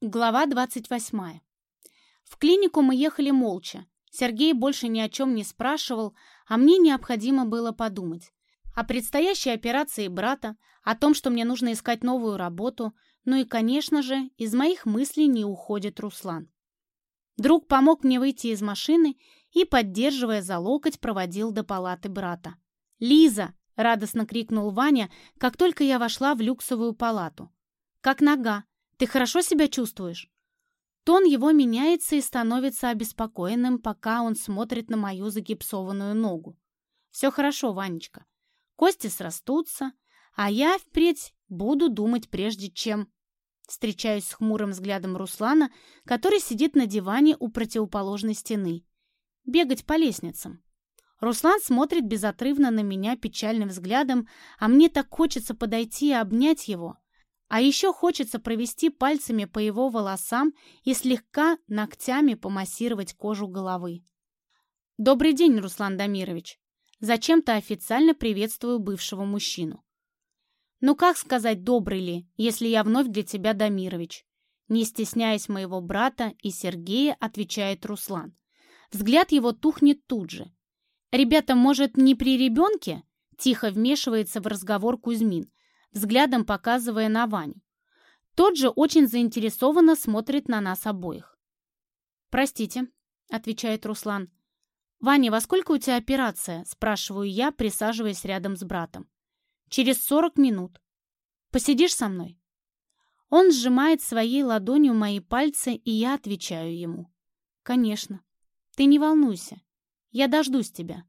Глава 28. В клинику мы ехали молча. Сергей больше ни о чем не спрашивал, а мне необходимо было подумать. О предстоящей операции брата, о том, что мне нужно искать новую работу, ну и, конечно же, из моих мыслей не уходит Руслан. Друг помог мне выйти из машины и, поддерживая за локоть, проводил до палаты брата. «Лиза!» — радостно крикнул Ваня, как только я вошла в люксовую палату. «Как нога?» Ты хорошо себя чувствуешь?» Тон его меняется и становится обеспокоенным, пока он смотрит на мою загипсованную ногу. «Все хорошо, Ванечка. Кости срастутся, а я впредь буду думать прежде, чем...» Встречаюсь с хмурым взглядом Руслана, который сидит на диване у противоположной стены. Бегать по лестницам. Руслан смотрит безотрывно на меня печальным взглядом, а мне так хочется подойти и обнять его. А еще хочется провести пальцами по его волосам и слегка ногтями помассировать кожу головы. «Добрый день, Руслан Дамирович!» Зачем-то официально приветствую бывшего мужчину. «Ну как сказать, добрый ли, если я вновь для тебя Дамирович?» Не стесняясь моего брата и Сергея, отвечает Руслан. Взгляд его тухнет тут же. «Ребята, может, не при ребенке?» Тихо вмешивается в разговор Кузьмин, взглядом показывая на Ваню. Тот же очень заинтересованно смотрит на нас обоих. «Простите», — отвечает Руслан. «Ваня, во сколько у тебя операция?» — спрашиваю я, присаживаясь рядом с братом. «Через сорок минут. Посидишь со мной?» Он сжимает своей ладонью мои пальцы, и я отвечаю ему. «Конечно. Ты не волнуйся. Я дождусь тебя.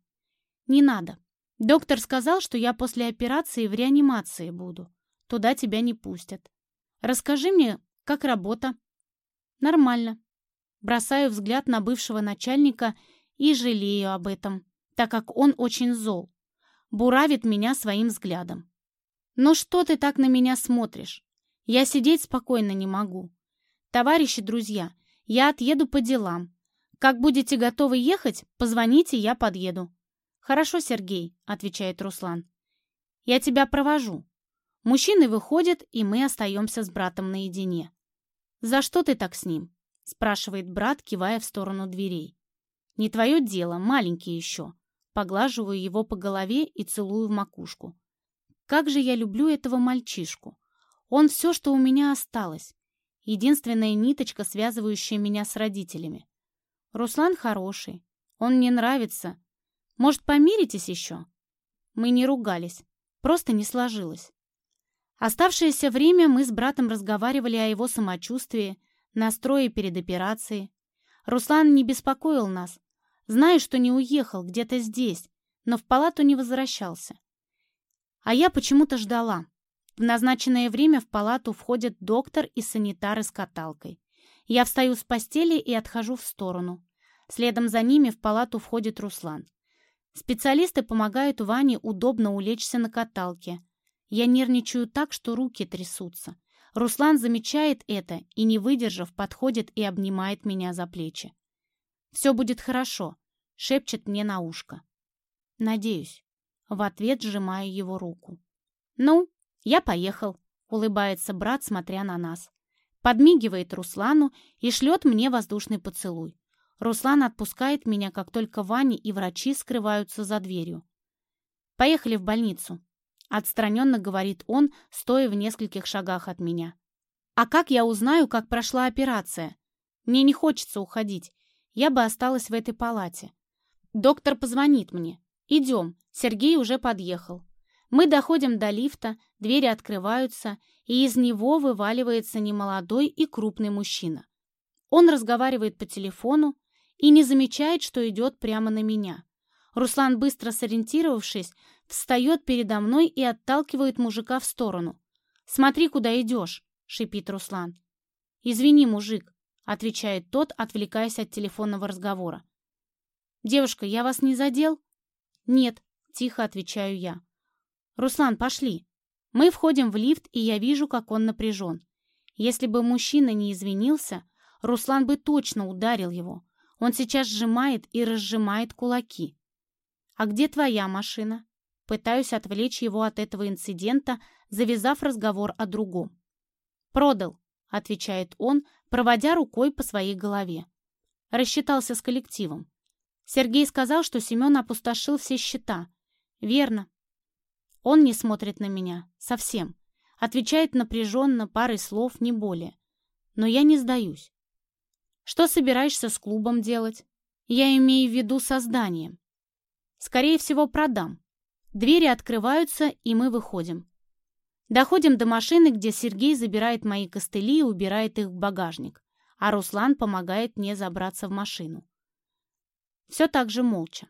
Не надо. Доктор сказал, что я после операции в реанимации буду. Туда тебя не пустят. Расскажи мне, как работа? Нормально. Бросаю взгляд на бывшего начальника и жалею об этом, так как он очень зол. Буравит меня своим взглядом. Ну что ты так на меня смотришь? Я сидеть спокойно не могу. Товарищи, друзья, я отъеду по делам. Как будете готовы ехать, позвоните, я подъеду. «Хорошо, Сергей», — отвечает Руслан. «Я тебя провожу». Мужчины выходят, и мы остаемся с братом наедине. «За что ты так с ним?» — спрашивает брат, кивая в сторону дверей. «Не твое дело, маленький еще». Поглаживаю его по голове и целую в макушку. Как же я люблю этого мальчишку. Он все, что у меня осталось. Единственная ниточка, связывающая меня с родителями. Руслан хороший. Он мне нравится, может, помиритесь еще?» Мы не ругались, просто не сложилось. Оставшееся время мы с братом разговаривали о его самочувствии, настрое перед операцией. Руслан не беспокоил нас. Знаю, что не уехал, где-то здесь, но в палату не возвращался. А я почему-то ждала. В назначенное время в палату входят доктор и санитары с каталкой. Я встаю с постели и отхожу в сторону. Следом за ними в палату входит Руслан. Специалисты помогают Ване удобно улечься на каталке. Я нервничаю так, что руки трясутся. Руслан замечает это и, не выдержав, подходит и обнимает меня за плечи. «Все будет хорошо», — шепчет мне на ушко. «Надеюсь». В ответ сжимаю его руку. «Ну, я поехал», — улыбается брат, смотря на нас. Подмигивает Руслану и шлет мне воздушный поцелуй. Руслан отпускает меня, как только Ваня и врачи скрываются за дверью. «Поехали в больницу», — отстраненно говорит он, стоя в нескольких шагах от меня. «А как я узнаю, как прошла операция? Мне не хочется уходить. Я бы осталась в этой палате. Доктор позвонит мне. Идем, Сергей уже подъехал. Мы доходим до лифта, двери открываются, и из него вываливается немолодой и крупный мужчина. Он разговаривает по телефону, и не замечает, что идет прямо на меня. Руслан, быстро сориентировавшись, встает передо мной и отталкивает мужика в сторону. «Смотри, куда идешь!» — шипит Руслан. «Извини, мужик», — отвечает тот, отвлекаясь от телефонного разговора. «Девушка, я вас не задел?» «Нет», — тихо отвечаю я. «Руслан, пошли». Мы входим в лифт, и я вижу, как он напряжен. Если бы мужчина не извинился, Руслан бы точно ударил его. Он сейчас сжимает и разжимает кулаки. «А где твоя машина?» Пытаюсь отвлечь его от этого инцидента, завязав разговор о другом. «Продал», отвечает он, проводя рукой по своей голове. Рассчитался с коллективом. Сергей сказал, что Семен опустошил все счета. Верно. Он не смотрит на меня. Совсем. Отвечает напряженно, парой слов, не более. Но я не сдаюсь. Что собираешься с клубом делать? Я имею в виду созданием. Скорее всего, продам. Двери открываются, и мы выходим. Доходим до машины, где Сергей забирает мои костыли и убирает их в багажник, а Руслан помогает мне забраться в машину. Все так же молча.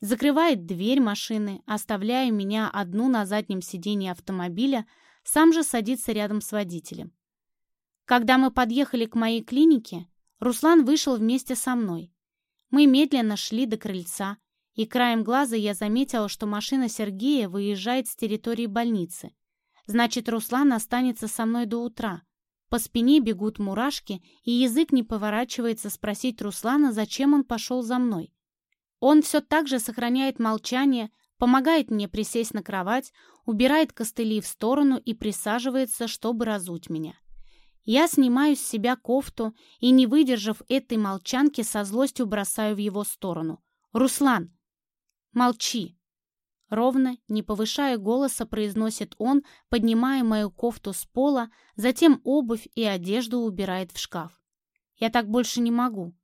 Закрывает дверь машины, оставляя меня одну на заднем сиденье автомобиля, сам же садится рядом с водителем. Когда мы подъехали к моей клинике, Руслан вышел вместе со мной. Мы медленно шли до крыльца, и краем глаза я заметила, что машина Сергея выезжает с территории больницы. Значит, Руслан останется со мной до утра. По спине бегут мурашки, и язык не поворачивается спросить Руслана, зачем он пошел за мной. Он все так же сохраняет молчание, помогает мне присесть на кровать, убирает костыли в сторону и присаживается, чтобы разуть меня. Я снимаю с себя кофту и, не выдержав этой молчанки, со злостью бросаю в его сторону. «Руслан, «Молчи!» Ровно, не повышая голоса, произносит он, поднимая мою кофту с пола, затем обувь и одежду убирает в шкаф. «Я так больше не могу.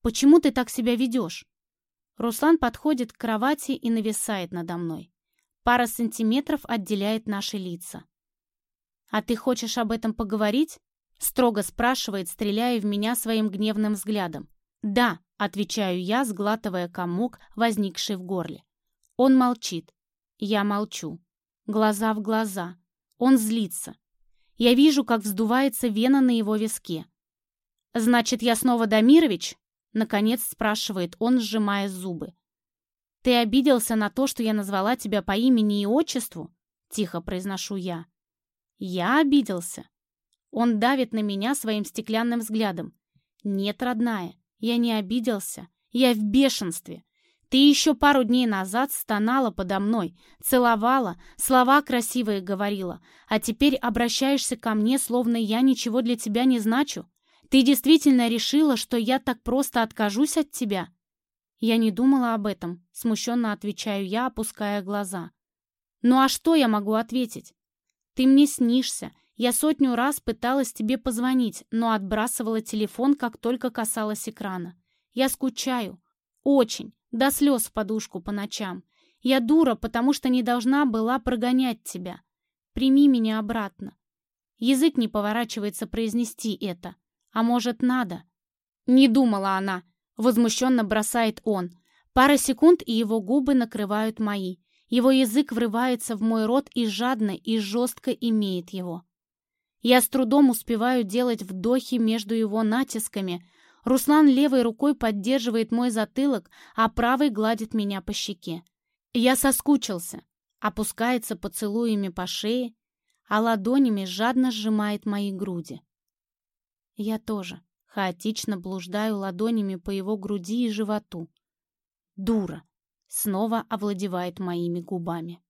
Почему ты так себя ведешь?» Руслан подходит к кровати и нависает надо мной. Пара сантиметров отделяет наши лица. «А ты хочешь об этом поговорить?» Строго спрашивает, стреляя в меня своим гневным взглядом. «Да», — отвечаю я, сглатывая комок, возникший в горле. Он молчит. Я молчу. Глаза в глаза. Он злится. Я вижу, как вздувается вена на его виске. «Значит, я снова Дамирович?» — наконец спрашивает он, сжимая зубы. «Ты обиделся на то, что я назвала тебя по имени и отчеству?» — тихо произношу я. «Я обиделся?» Он давит на меня своим стеклянным взглядом. «Нет, родная, я не обиделся. Я в бешенстве. Ты еще пару дней назад стонала подо мной, целовала, слова красивые говорила, а теперь обращаешься ко мне, словно я ничего для тебя не значу. Ты действительно решила, что я так просто откажусь от тебя?» Я не думала об этом, смущенно отвечаю я, опуская глаза. «Ну а что я могу ответить? Ты мне снишься, я сотню раз пыталась тебе позвонить, но отбрасывала телефон, как только касалась экрана. Я скучаю. Очень. До слез в подушку по ночам. Я дура, потому что не должна была прогонять тебя. Прими меня обратно. Язык не поворачивается произнести это. А может, надо? Не думала она. Возмущенно бросает он. Пара секунд, и его губы накрывают мои. Его язык врывается в мой рот и жадно, и жестко имеет его. Я с трудом успеваю делать вдохи между его натисками. Руслан левой рукой поддерживает мой затылок, а правой гладит меня по щеке. Я соскучился. Опускается поцелуями по шее, а ладонями жадно сжимает мои груди. Я тоже хаотично блуждаю ладонями по его груди и животу. Дура снова овладевает моими губами.